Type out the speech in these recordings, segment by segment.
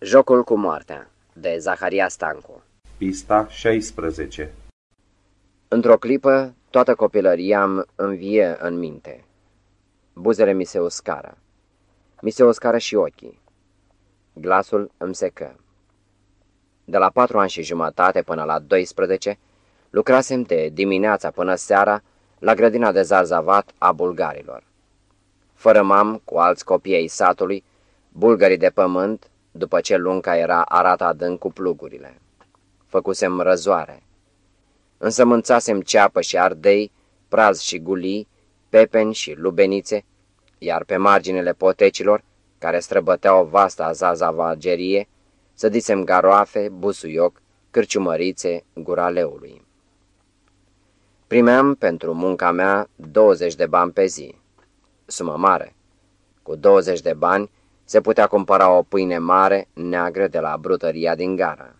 Jocul cu moartea, de Zaharia Stancu Pista 16 Într-o clipă, toată copilăria îmi învie în minte. Buzele mi se uscară. Mi se uscară și ochii. Glasul îmi secă. De la patru ani și jumătate până la 12, lucrasem de dimineața până seara la grădina de zarzavat a bulgarilor. Fără mam, cu alți copii ai satului, bulgarii de pământ, după ce lunca era arată adânc cu plugurile. Făcusem răzoare. Însămânțasem ceapă și ardei, praz și gulii, pepeni și lubenițe, iar pe marginile potecilor, care străbăteau vasta zazavagerie, sădisem garoafe, busuioc, cârciumărițe, gura leului. Primeam pentru munca mea 20 de bani pe zi. Sumă mare. Cu 20 de bani se putea cumpăra o pâine mare, neagră de la brutăria din gară.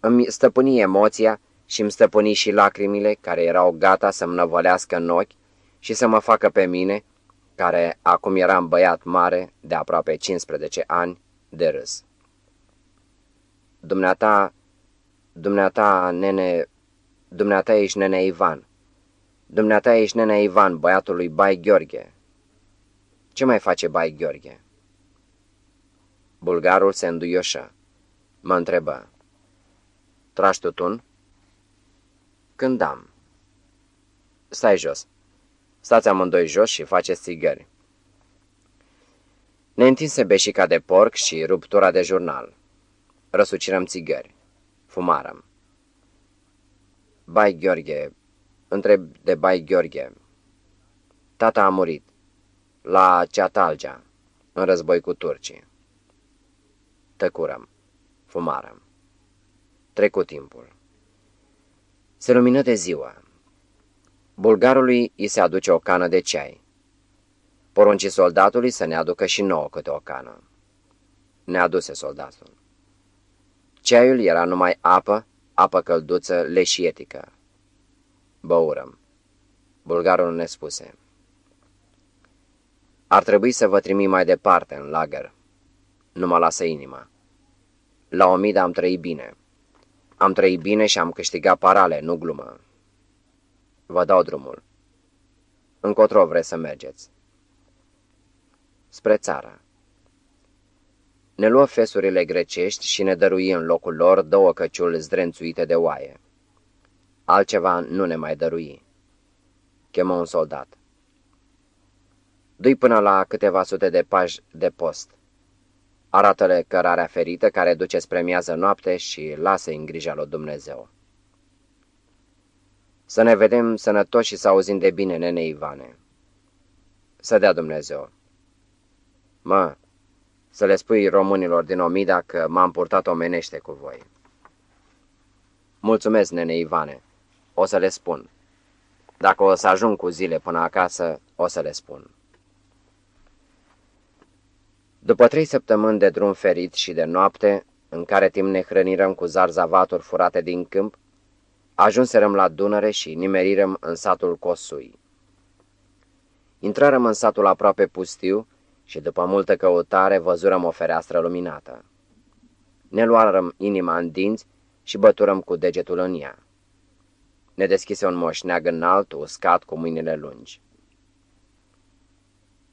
Îmi stăpâni emoția și îmi stăpâni și lacrimile care erau gata să-mi năvălească în ochi și să mă facă pe mine, care acum eram băiat mare de aproape 15 ani, de râs. Dumneata, dumneata, nene, dumneata ești nene Ivan. Dumneata ești nene Ivan, băiatul lui Bai Gheorghe. Ce mai face Bai Gheorghe? Bulgarul se înduioșă. Mă întrebă. Tragi tutun? Când am. Stai jos. Stați amândoi jos și faceți țigări. Ne întinse beșica de porc și ruptura de jurnal. Răsucirăm țigări. Fumarăm. Bai Gheorghe, întreb de Bai Gheorghe. Tata a murit. La Ceatalgea, în război cu turcii. Tăcurăm. Fumarăm. Trecu timpul. Se lumină de ziua. Bulgarului îi se aduce o cană de ceai. Porunci soldatului să ne aducă și nouă câte o cană. Ne aduse soldatul. Ceaiul era numai apă, apă călduță, leșietică. Băurăm. Bulgarul ne spuse. Ar trebui să vă trimit mai departe, în lagăr. Nu mă lasă inima. La Omida am trăit bine. Am trăit bine și am câștigat parale, nu glumă. Vă dau drumul. Încotro vreți să mergeți. Spre țară. Ne luă fesurile grecești și ne dărui în locul lor două căciuli zdrențuite de oaie. Altceva nu ne mai dărui. Chemă un soldat. Dui până la câteva sute de pași de post. Arată-le cărarea ferită care duce spre miază noapte și lasă în grija lui Dumnezeu. Să ne vedem sănătoși și să auzim de bine, nene Ivane. Să dea Dumnezeu. Mă, să le spui românilor din Omida că m-am purtat omenește cu voi. Mulțumesc, nene Ivane. O să le spun. Dacă o să ajung cu zile până acasă, o să le spun. După trei săptămâni de drum ferit și de noapte, în care timp ne hrănirăm cu zarzavaturi furate din câmp, ajunserăm la Dunăre și nimerirăm în satul Cosui. Intrărăm în satul aproape pustiu și după multă căutare văzurăm o fereastră luminată. Ne luarăm inima în dinți și băturăm cu degetul în ea. Ne deschise un moșneag înalt, uscat, cu mâinile lungi.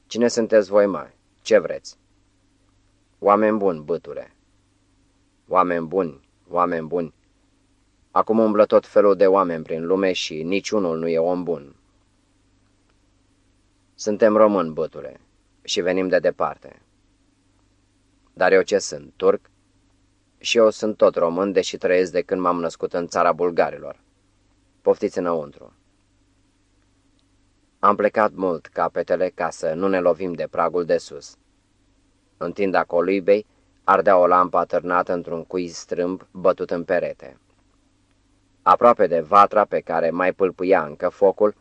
Cine sunteți voi, mă? Ce vreți?" Oameni buni, băture. Oameni buni, oameni buni. Acum umblă tot felul de oameni prin lume și niciunul nu e om bun. Suntem români, băture, și venim de departe. Dar eu ce sunt, turc? Și eu sunt tot român, deși trăiesc de când m-am născut în țara bulgarilor. Poftiți înăuntru. Am plecat mult capetele ca să nu ne lovim de pragul de sus. În tinda colibei ardea o lampă atârnată într-un cui strâmb bătut în perete. Aproape de vatra pe care mai pâlpâia încă focul,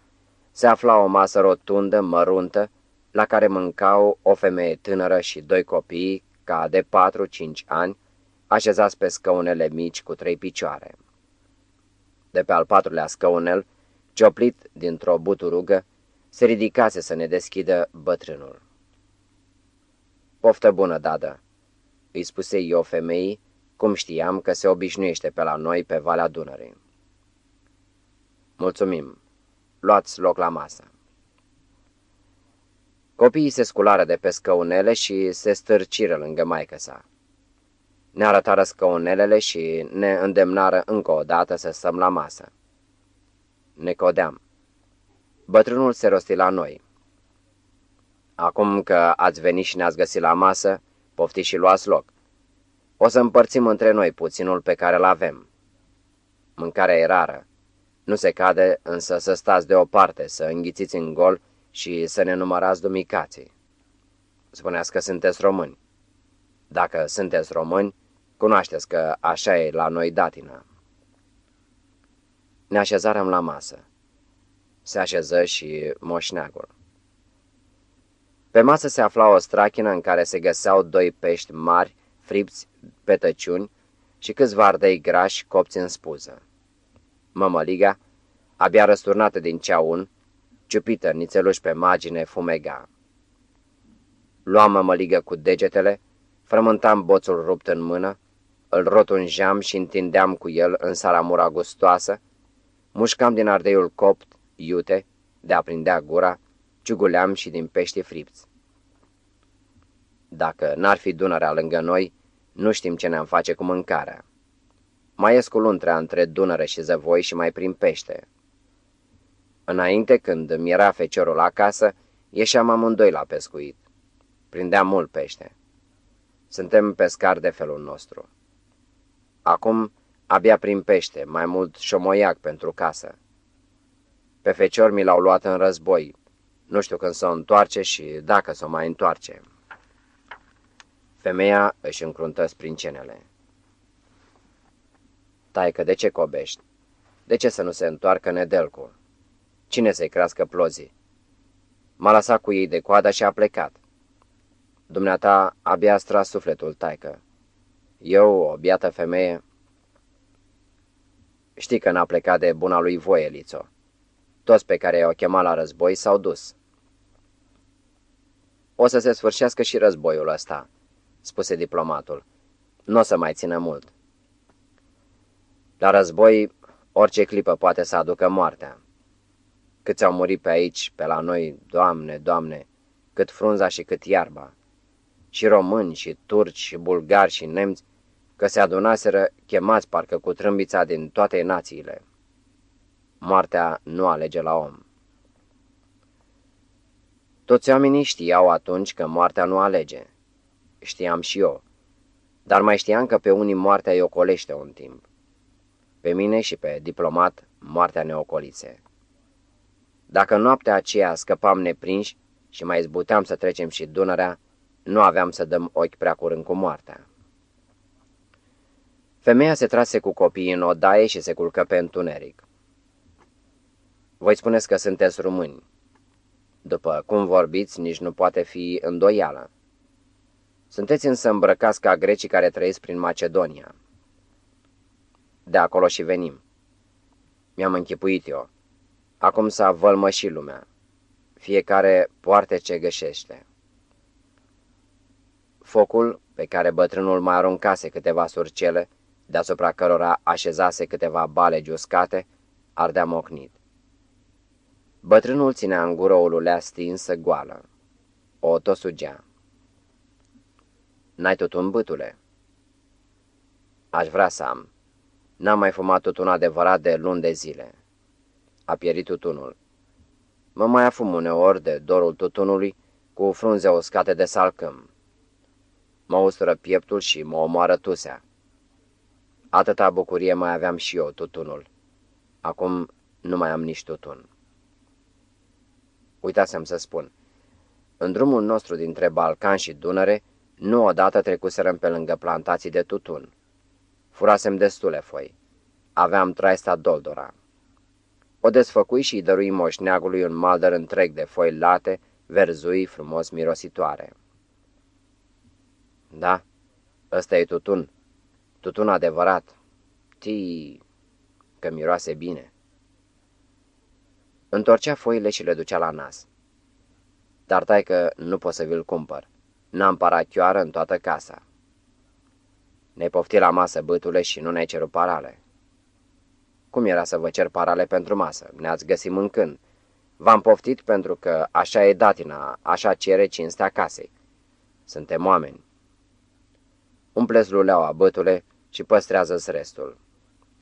se afla o masă rotundă, măruntă, la care mâncau o femeie tânără și doi copii, ca de patru-cinci ani, așezați pe scăunele mici cu trei picioare. De pe al patrulea scăunel, cioplit dintr-o buturugă, se ridicase să ne deschidă bătrânul. Poftă bună, dadă! îi spuse eu femeii, cum știam că se obișnuiește pe la noi pe Valea Dunării. Mulțumim. Luați loc la masă. Copiii se sculară de pe scăunele și se stârciră lângă maică sa. Ne arătară scăunelele și ne îndemnară încă o dată să stăm la masă. Ne codeam. Bătrânul se rosti la noi. Acum că ați venit și ne-ați găsit la masă, poftiți și luați loc. O să împărțim între noi puținul pe care îl avem. Mâncarea e rară. Nu se cade însă să stați deoparte, să înghițiți în gol și să ne numărați dumicații. Spuneați că sunteți români. Dacă sunteți români, cunoașteți că așa e la noi datina. Ne așezarăm la masă. Se așeză și moșneagul. Pe masă se afla o strachină în care se găseau doi pești mari, fripți pe tăciuni și câțiva ardei grași copți în spuză. Mămăliga, abia răsturnată din ceaun, ciupită nițeluș pe margine, fumega. Luam mămăligă cu degetele, frământam boțul rupt în mână, îl rotunjeam și întindeam cu el în saramura gustoasă, mușcam din ardeiul copt, iute, de a prindea gura, ciuguleam și din pește fripți. Dacă n-ar fi Dunărea lângă noi, nu știm ce ne-am face cu mâncarea. Mai ies cu luntrea între Dunăre și Zăvoi și mai prin pește. Înainte, când mi era feciorul acasă, ieșeam amândoi la pescuit. Prindeam mult pește. Suntem pescari de felul nostru. Acum, abia prin pește, mai mult șomoiac pentru casă. Pe fecior mi l-au luat în război. Nu știu când să o întoarce și dacă să o mai întoarce. Femeia își încruntă sprincenele. Taică, de ce cobești? De ce să nu se întoarcă Nedelcu? Cine să-i crească plozii? M-a lăsat cu ei de coadă și a plecat. Dumneata abia a stras sufletul, taică. Eu, o biată femeie... Știi că n-a plecat de buna lui voie, Lițo. Toți pe care i-au chemat la război s-au dus. O să se sfârșească și războiul ăsta, spuse diplomatul. Nu o să mai țină mult. La război, orice clipă poate să aducă moartea. Câți au murit pe aici, pe la noi, Doamne, Doamne, cât frunza și cât iarba. Și români, și turci, și bulgari, și nemți, că se adunaseră chemați parcă cu trâmbița din toate națiile. Moartea nu alege la om. Toți oamenii știau atunci că moartea nu alege. Știam și eu. Dar mai știam că pe unii moartea îi ocolește un timp. Pe mine și pe diplomat moartea ne ocolise. Dacă noaptea aceea scăpam neprinși și mai zbuteam să trecem și Dunărea, nu aveam să dăm ochi prea curând cu moartea. Femeia se trase cu copiii în odaie și se culcă pe întuneric. Voi spuneți că sunteți români. După cum vorbiți, nici nu poate fi îndoială. Sunteți însă îmbrăcați ca grecii care trăiesc prin Macedonia. De acolo și venim. Mi-am închipuit eu. Acum să vălmă și lumea. Fiecare poarte ce găsește. Focul, pe care bătrânul mai aruncase câteva surcele, deasupra cărora așezase câteva bale giuscate, ardea mocnit. Bătrânul ținea în gură o lulea stinsă goală. O tosugea. N-ai tutun, bătule?" Aș vrea să am. N-am mai fumat tutun adevărat de luni de zile." A pierit tutunul. Mă mai afum uneori de dorul tutunului cu frunze uscate de salcâm. Mă ustură pieptul și mă omoară tusea. Atâta bucurie mai aveam și eu tutunul. Acum nu mai am nici tutun. Uitasem să spun. În drumul nostru dintre Balcan și Dunăre, nu odată trecuserăm pe lângă plantații de tutun. Furasem destule foi. Aveam traista doldora. O desfăcui și îi dărui moșneagului un maldăr întreg de foi late, verzui, frumos mirositoare. Da, ăsta e tutun. Tutun adevărat. Tii, că miroase bine. Întorcea foile și le ducea la nas. Dar tai că nu pot să vi-l cumpăr. N-am parachioară în toată casa. Ne-ai poftit la masă, bătule, și nu ne-ai cerut parale. Cum era să vă cer parale pentru masă? Ne-ați găsit mâncând. V-am poftit pentru că așa e datina, așa cere cinstea casei. Suntem oameni. Umpleți luleaua, bătule, și păstrează-ți restul.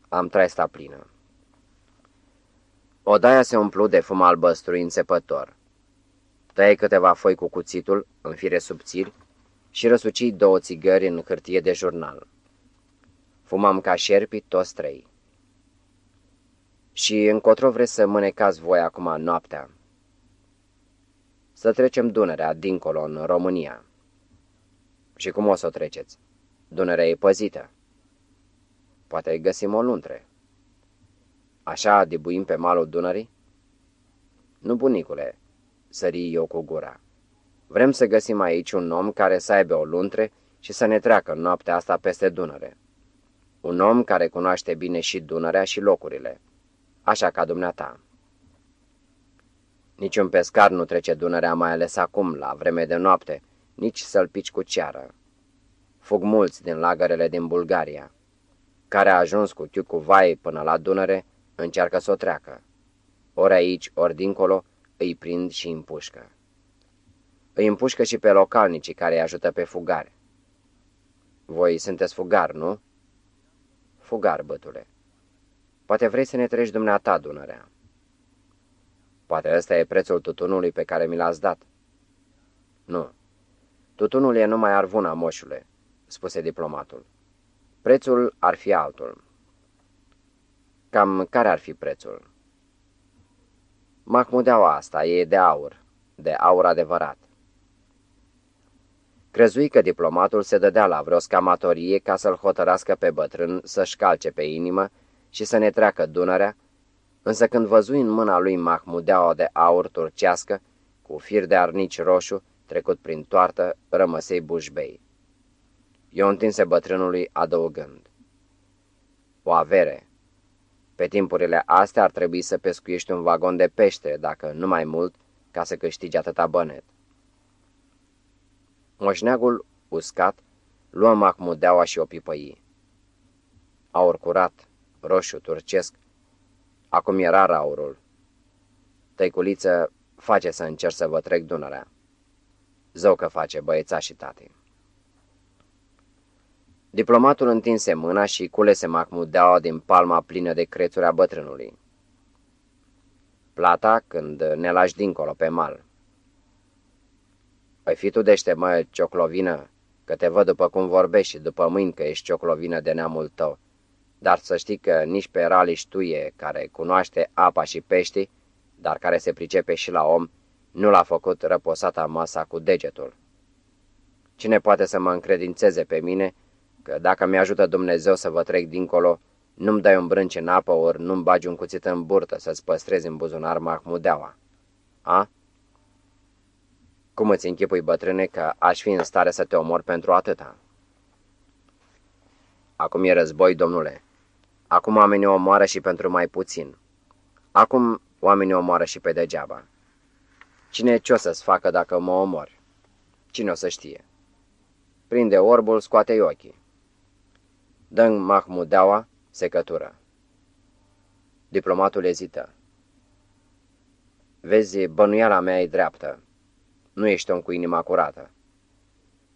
Am traista plină. Odaia se umplu de fum albăstru înțepător. Tăie câteva foi cu cuțitul, în fire subțiri, și răsuci două țigări în hârtie de jurnal. Fumam ca șerpi toți trei. Și încotro vreți să mânecați voi acum noaptea? Să trecem Dunărea, dincolo, în România. Și cum o să o treceți? Dunărea e păzită. Poate găsim o luntre. Așa dibuim pe malul Dunării? Nu, bunicule, sări eu cu gura. Vrem să găsim aici un om care să aibă o luntre și să ne treacă noaptea asta peste Dunăre. Un om care cunoaște bine și Dunărea și locurile, așa ca dumneata. Niciun pescar nu trece Dunărea, mai ales acum, la vreme de noapte, nici să-l pici cu ceară. Fug mulți din lagărele din Bulgaria. Care a ajuns cu tiu cu vai până la Dunăre, încearcă să o treacă. Ori aici, ori dincolo, îi prind și împușcă. Îi împușcă și pe localnicii care îi ajută pe fugare. Voi sunteți fugar, nu? Fugar, bătule. Poate vrei să ne treci dumneata Dunărea. Poate ăsta e prețul tutunului pe care mi l-ați dat. Nu. Tutunul e numai arvuna, moșule, spuse diplomatul. Prețul ar fi altul. Cam care ar fi prețul? Mahmudeaua asta e de aur, de aur adevărat. Crezui că diplomatul se dădea la vreo scamatorie ca să-l hotărască pe bătrân să-și calce pe inimă și să ne treacă Dunărea, însă când văzui în mâna lui Mahmudeaua de aur turcească, cu fir de arnici roșu, trecut prin toartă, rămăsei bușbei. Eu întinse bătrânului adăugând. O avere. Pe timpurile astea ar trebui să pescuiești un vagon de pește, dacă nu mai mult, ca să câștigi atâta bănet. Moșneagul, uscat, luă mahmudeaua și o pipăi. Aur curat, roșu, turcesc. Acum era aurul. Tăiculiță, face să încerc să vă trec Dunărea. Zău că face, băieța și tati. Diplomatul întinse mâna și culese mahmudeaua din palma plină de crețuri a bătrânului. Plata când ne lași dincolo pe mal. Păi fi tu dește, mă, cioclovină, că te văd după cum vorbești și după mâini că ești cioclovină de neamul tău. Dar să știi că nici pe Raliș tuie, care cunoaște apa și peștii, dar care se pricepe și la om, nu l-a făcut răposata masa cu degetul. Cine poate să mă încredințeze pe mine că dacă mi-ajută Dumnezeu să vă trec dincolo, nu-mi dai un brânci în apă ori nu-mi bagi un cuțit în burtă să-ți păstrezi în buzunar mahmudeaua? A? Cum îți închipui, bătrâne, că aș fi în stare să te omor pentru atâta? Acum e război, domnule. Acum oamenii omoară și pentru mai puțin. Acum oamenii omoară și pe degeaba. Cine ce o să-ți facă dacă mă omori? Cine o să știe? Prinde orbul, scoate ochii. Dă Mahmudeaua secătură. Diplomatul ezită. Vezi, bănuiala mea e dreaptă. Nu ești om cu inima curată.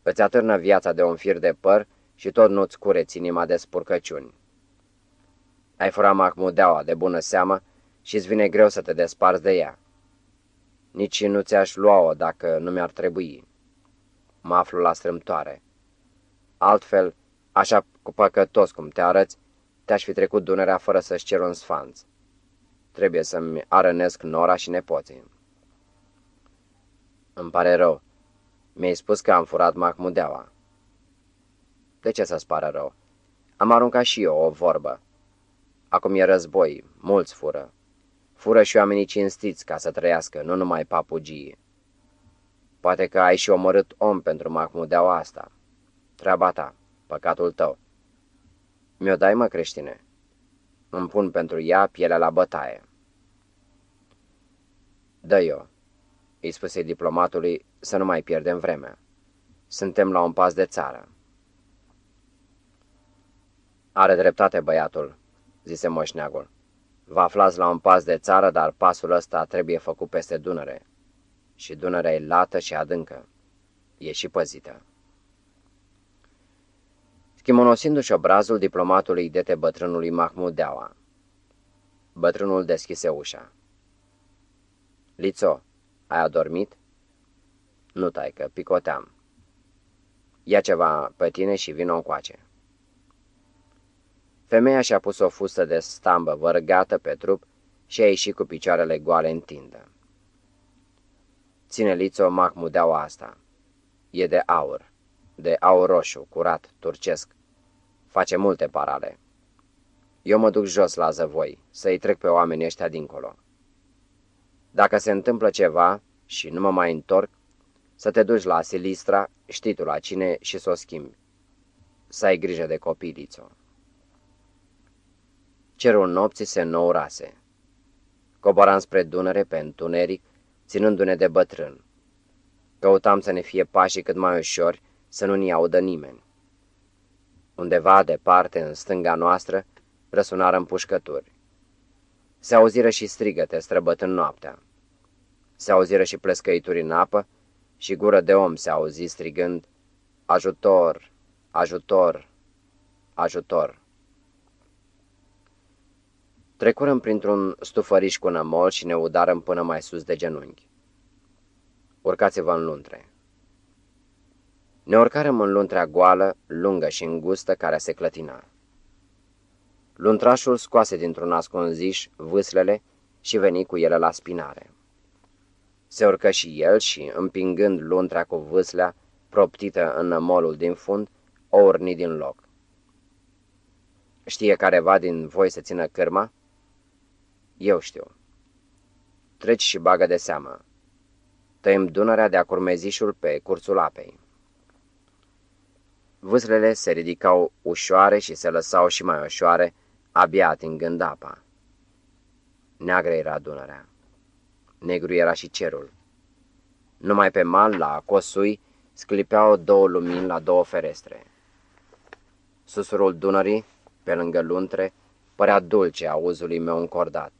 Îți atârnă viața de un fir de păr și tot nu-ți cureți inima de spurcăciuni. Ai furat Mahmudeaua de bună seamă și îți vine greu să te desparți de ea. Nici nu ți-aș lua-o dacă nu mi-ar trebui. Mă aflu la strâmtoare. Altfel, așa cu păcătos cum te arăți, te-aș fi trecut Dunărea fără să-și cer un sfanț. Trebuie să-mi arănesc nora și nepoții. Îmi pare rău. Mi-ai spus că am furat Mahmudeaua. De ce să-ți pară rău? Am aruncat și eu o vorbă. Acum e război, mulți fură. Fură și oamenii cinstiți ca să trăiască, nu numai papugii. Poate că ai și omorât om pentru Mahmudeaua asta. Treaba ta, păcatul tău. Mi-o dai, mă, creștine? Îmi pun pentru ea pielea la bătaie. dă eu îi spuse diplomatului să nu mai pierdem vremea. Suntem la un pas de țară. Are dreptate băiatul, zise moșneagul. Vă aflați la un pas de țară, dar pasul ăsta trebuie făcut peste Dunăre. Și Dunărea e lată și adâncă. E și păzită. Schimonosindu-și obrazul, diplomatul îi dete bătrânului Mahmud Deaua. Bătrânul deschise ușa. Lițo, ai adormit? Nu, taică, picoteam. Ia ceva pe tine și vină încoace. Femeia și-a pus o fustă de stambă vărgată pe trup și a ieșit cu picioarele goale în tindă. Ține lițo mahmudeaua asta. E de aur, de aur roșu, curat, turcesc. Face multe parale. Eu mă duc jos la zăvoi, să-i trec pe oamenii ăștia dincolo. Dacă se întâmplă ceva și nu mă mai întorc, să te duci la Silistra, știi tu la cine, și să o schimbi. Să ai grijă de copii, Lițo. Cerul nopții se înnourase. Coboram spre Dunăre pe întuneric, ținându-ne de bătrân. Căutam să ne fie pașii cât mai ușori, să nu ni audă nimeni. Undeva departe, în stânga noastră, răsunară împușcături. Se auziră și strigăte străbătând noaptea. Se auziră și plescăituri în apă și gură de om se auzi strigând, Ajutor, ajutor, ajutor. Trecurăm printr-un stufăriș cu nămol și ne udarăm până mai sus de genunchi. Urcați-vă în luntre. Ne urcarăm în luntrea goală, lungă și îngustă, care se clătina. Luntrașul scoase dintr-un ascunziș vâslele și veni cu ele la spinare. Se urcă și el și, împingând luntrea cu vâslea, proptită în nămolul din fund, o urni din loc. Știe careva din voi să țină cârma? Eu știu. Treci și bagă de seamă. Tăiem Dunărea de-a curmezișul pe cursul apei. Vâslele se ridicau ușoare și se lăsau și mai ușoare, abia atingând apa. Neagră era Dunărea. Negru era și cerul. Numai pe mal, la Cosui, sclipeau două lumini la două ferestre. Susurul Dunării, pe lângă luntre, părea dulce auzului meu încordat.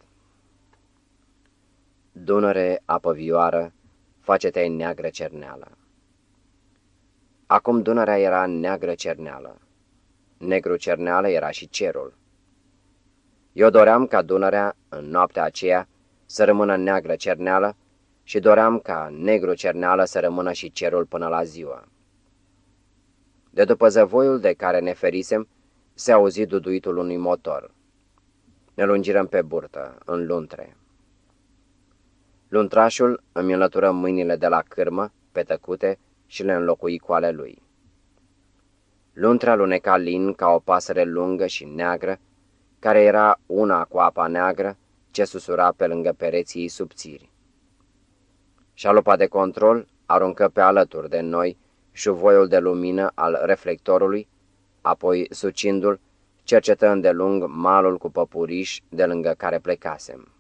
Dunăre, apă vioară, face-te neagră cerneală. Acum Dunărea era neagră cerneală. Negru cerneală era și cerul. Eu doream ca Dunărea, în noaptea aceea, să rămână neagră cerneală și doream ca negru cerneală să rămână și cerul până la ziua. De după zăvoiul de care ne ferisem, se auzi duduitul unui motor. Ne lungirăm pe burtă, în luntre. Luntrașul îmi înlătură mâinile de la cârmă, pe tăcute, și le înlocui cu ale lui. Luntrea luneca lin ca o pasăre lungă și neagră, care era una cu apa neagră ce susura pe lângă pereții subțiri. Șalupa de control aruncă pe alături de noi șuvoiul de lumină al reflectorului, apoi, sucindu-l, cercetă îndelung malul cu păpuriș de lângă care plecasem.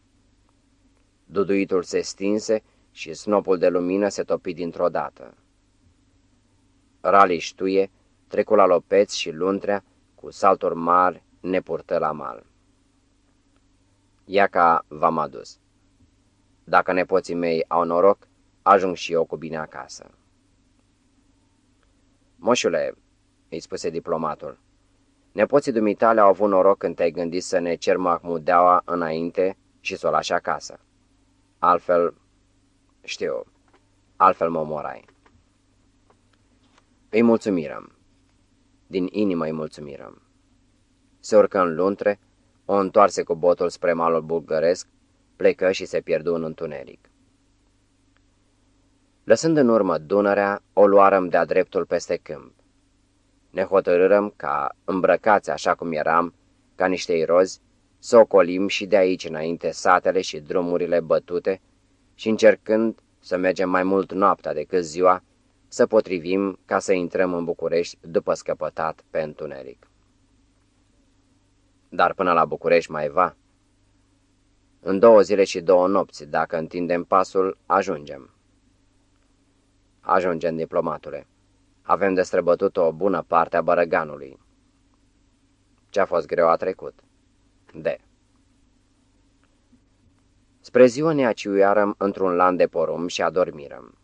Duduitul se stinse și snopul de lumină se topi dintr-o dată. Rali ștuie, trecu la lopeți și luntrea, cu salturi mari, ne purtă la mal. Iaca v-am adus. Dacă nepoții mei au noroc, ajung și eu cu bine acasă. Moșule, îi spuse diplomatul, nepoții dumitale au avut noroc când te-ai gândit să ne cer Mahmudeaua înainte și să o lași acasă. Altfel, știu, altfel mă morai. Îi mulțumirăm. Din inimă îi mulțumirăm. Se urcă în luntre, o întoarse cu botul spre malul bulgăresc, plecă și se pierdu în întuneric. Lăsând în urmă Dunărea, o luarăm de-a dreptul peste câmp. Ne hotărârăm ca, îmbrăcați așa cum eram, ca niște irozi, să ocolim și de aici înainte satele și drumurile bătute și încercând să mergem mai mult noaptea decât ziua, să potrivim ca să intrăm în București după scăpătat pe întuneric. Dar până la București mai va. În două zile și două nopți, dacă întindem pasul, ajungem. Ajungem, diplomatule. Avem de străbătut o bună parte a bărăganului. Ce-a fost greu a trecut. D. Spre ziua ne aciuiarăm într-un lan de porum și adormirăm.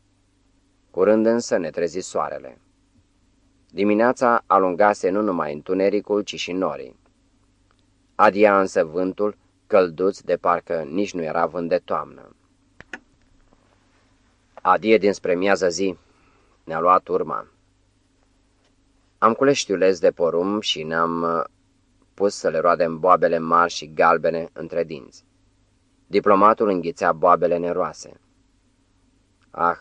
Curând însă ne trezi soarele. Dimineața alungase nu numai întunericul, ci și norii. Adia însă vântul, călduț de parcă nici nu era vânt de toamnă. Adie dinspre miază zi ne-a luat urma. Am cules știuleți de porum și ne-am uh, pus să le roadem boabele mari și galbene între dinți. Diplomatul înghițea boabele neroase. Ah,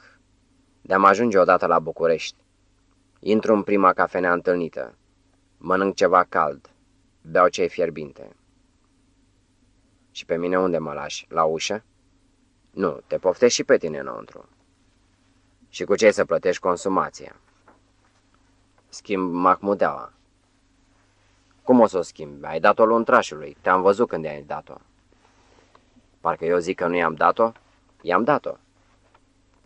de-am ajunge odată la București. Intru în prima cafenea întâlnită. Mănânc ceva cald. Beau ce fierbinte. Și pe mine unde mă lași? La ușă? Nu, te poftești și pe tine înăuntru. Și cu ce să plătești consumația? Schimb Mahmudeaua. Cum o să o schimbi? Ai dat-o luntrașului. Te-am văzut când i-ai dat-o. Parcă eu zic că nu i-am dat-o? I-am dat-o.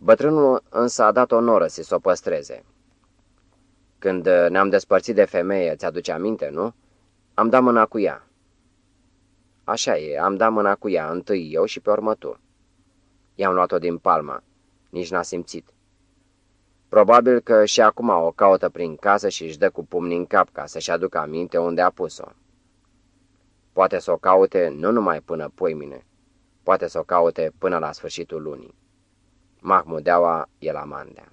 Bătrânul însă a dat o noră să s-o păstreze. Când ne-am despărțit de femeie, ți-aduce aminte, nu? Am dat mâna cu ea. Așa e, am dat mâna cu ea, întâi eu și pe urmă tu. I-am luat-o din palma, nici n-a simțit. Probabil că și acum o caută prin casă și își dă cu pumnii în cap ca să-și aducă aminte unde a pus-o. Poate să o caute nu numai până poimine, poate să o caute până la sfârșitul lunii. Mahmudeaua e la Mandea.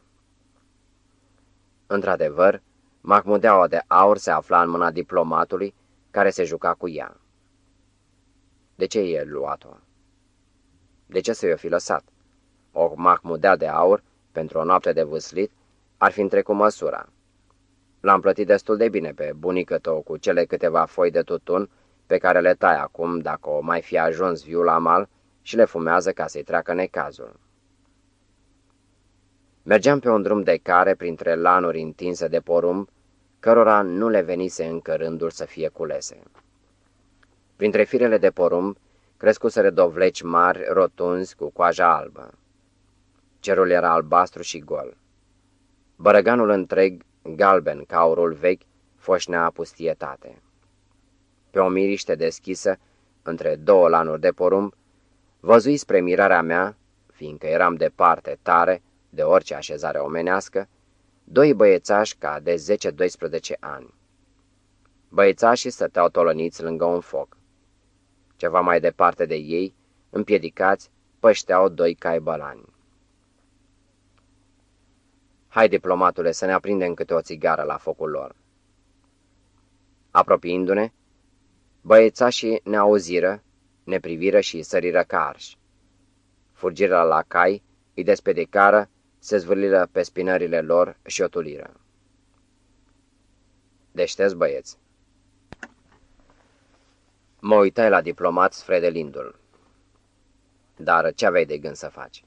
Într-adevăr, Mahmudeaua de aur se afla în mâna diplomatului care se juca cu ea. De ce e luat-o? De ce să-i o fi lăsat? O Mahmudea de aur pentru o noapte de vâslit, ar fi întrecut măsura. L-am plătit destul de bine pe bunică tău cu cele câteva foi de tutun pe care le tai acum dacă o mai fi ajuns viu la mal și le fumează ca să-i treacă necazul. Mergeam pe un drum de care printre lanuri întinse de porumb, cărora nu le venise încă rândul să fie culese. Printre firele de porumb crescuseră dovleci mari, rotunzi, cu coaja albă. Cerul era albastru și gol. Bărăganul întreg, galben ca aurul vechi, foșnea pustietate. Pe o miriște deschisă, între două lanuri de porumb, văzui spre mirarea mea, fiindcă eram departe, tare, de orice așezare omenească, doi băiețași ca de 10-12 ani. Băiețașii stăteau tolăniți lângă un foc. Ceva mai departe de ei, împiedicați, pășteau doi cai bălani. Hai, diplomatule, să ne aprindem câte o țigară la focul lor. Apropiindu-ne, băiețașii ne auziră, ne priviră și săriră ca arși. Furgiră la cai, îi despedicară, se zvârliră pe spinările lor și o tuliră. Deșteți băieți. Mă uitai la diplomat sfredelindul. Dar ce aveai de gând să faci?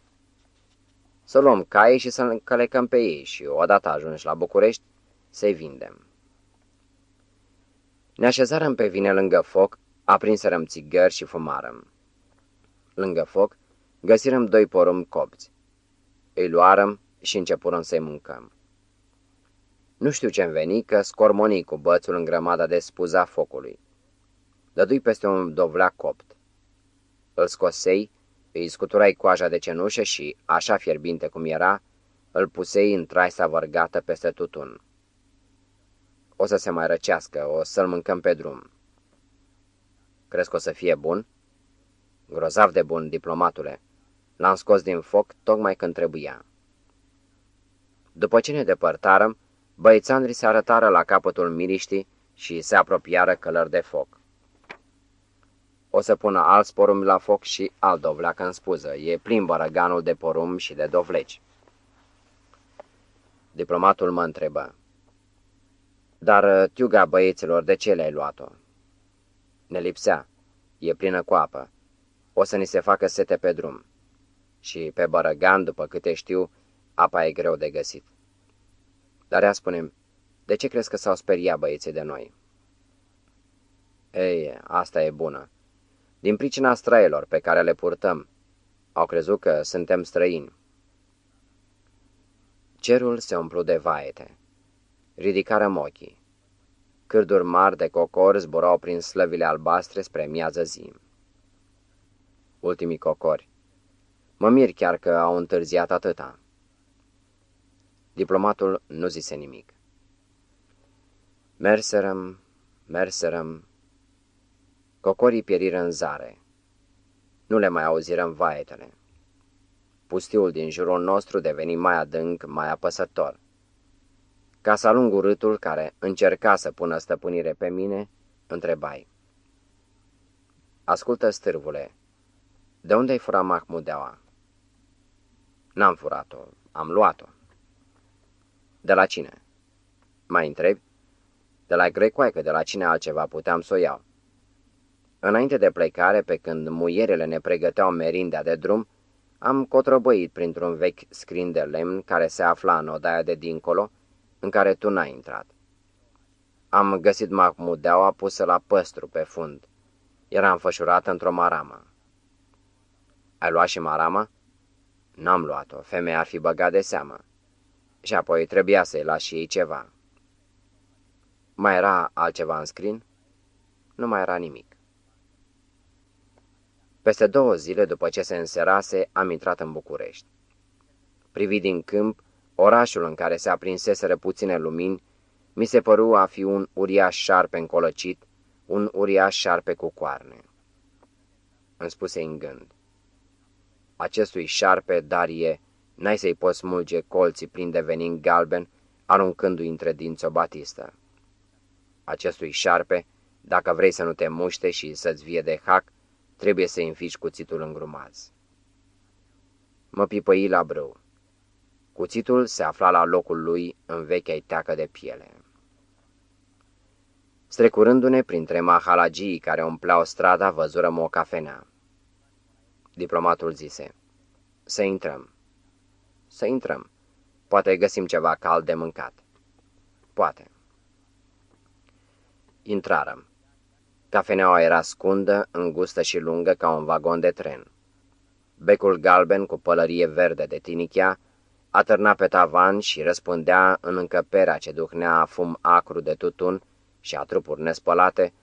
să luăm cai și să încălecăm pe ei și, odată ajunși la București, să-i vindem. Ne așezarăm pe vine lângă foc, aprinserăm țigări și fumarăm. Lângă foc găsirăm doi porumbi copți. Îi luarăm și începurăm să-i mâncăm. Nu știu ce-mi veni, că scormoni cu bățul în grămada de spuza focului. Dădui peste un dovleac copt. Îl scosei îi scuturai coaja de cenușă și, așa fierbinte cum era, îl pusei în traisa vărgată peste tutun. O să se mai răcească, o să-l mâncăm pe drum. Crezi că o să fie bun? Grozav de bun, diplomatule. L-am scos din foc tocmai când trebuia. După ce ne depărtarăm, băițandrii se arătară la capătul miriștii și se apropiară călări de foc. O să pună alți porumbi la foc și alt dovleac în spuză. E plin bărăganul de porumbi și de dovleci. Diplomatul mă întrebă. Dar uh, tiuga băieților, de ce le-ai luat-o? Ne lipsea. E plină cu apă. O să ni se facă sete pe drum. Și pe bărăgan, după câte știu, apa e greu de găsit. Dar ea spunem, de ce crezi că s-au speriat băieții de noi? Ei, asta e bună din pricina străilor pe care le purtăm. Au crezut că suntem străini. Cerul se umplu de vaete. Ridicarăm ochii. Cârduri mari de cocori zburau prin slăvile albastre spre miază zi. Ultimii cocori. Mă mir chiar că au întârziat atâta. Diplomatul nu zise nimic. Merserăm, merserăm. Cocorii pieriră în zare. Nu le mai auzirăm vaetele. Pustiul din jurul nostru deveni mai adânc, mai apăsător. Ca să alung urâtul care încerca să pună stăpânire pe mine, întrebai. Ascultă, stârvule, de unde-ai furat Mahmudeaua? N-am furat-o, am luat-o. De la cine? Mai întrebi? De la grecoaică, de la cine altceva puteam să o iau. Înainte de plecare, pe când muierele ne pregăteau merindea de drum, am cotrobăit printr-un vechi scrin de lemn care se afla în odaia de dincolo, în care tu n-ai intrat. Am găsit mahmudeaua pusă la păstru pe fund. Era înfășurată într-o maramă. Ai luat și marama? N-am luat-o, femeia ar fi băgat de seamă. Și apoi trebuia să-i lași și ei ceva. Mai era altceva în scrin? Nu mai era nimic. Peste două zile după ce se înserase, am intrat în București. Privit din câmp, orașul în care se aprinseseră puține lumini, mi se păru a fi un uriaș șarpe încolăcit, un uriaș șarpe cu coarne. Îmi spuse în gând. Acestui șarpe, Darie, n-ai să-i poți smulge colții plini de venin galben, aruncându-i între dinți o batistă. Acestui șarpe, dacă vrei să nu te muște și să-ți vie de hac, trebuie să-i înfici cuțitul în grumaz. Mă pipăi la brâu. Cuțitul se afla la locul lui în vechea teacă de piele. Strecurându-ne printre mahalagii care umpleau strada, văzurăm o cafenea. Diplomatul zise, să intrăm. Să intrăm. Poate găsim ceva cald de mâncat. Poate. Intrarăm. Cafeneaua era scundă, îngustă și lungă ca un vagon de tren. Becul galben cu pălărie verde de tinichea atârna pe tavan și răspundea în încăperea ce duhnea fum acru de tutun și a trupuri nespălate,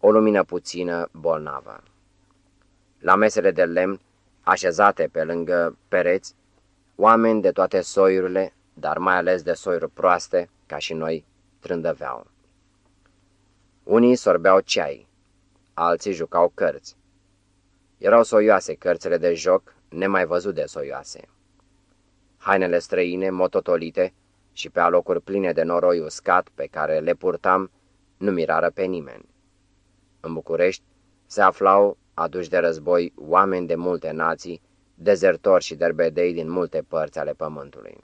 o lumină puțină bolnavă. La mesele de lemn, așezate pe lângă pereți, oameni de toate soiurile, dar mai ales de soiuri proaste, ca și noi, trândăveau. Unii sorbeau ceai, alții jucau cărți. Erau soioase cărțile de joc, nemai văzut de soioase. Hainele străine, mototolite și pe alocuri pline de noroi uscat pe care le purtam, nu mirară pe nimeni. În București se aflau, aduși de război, oameni de multe nații, dezertori și derbedei din multe părți ale pământului.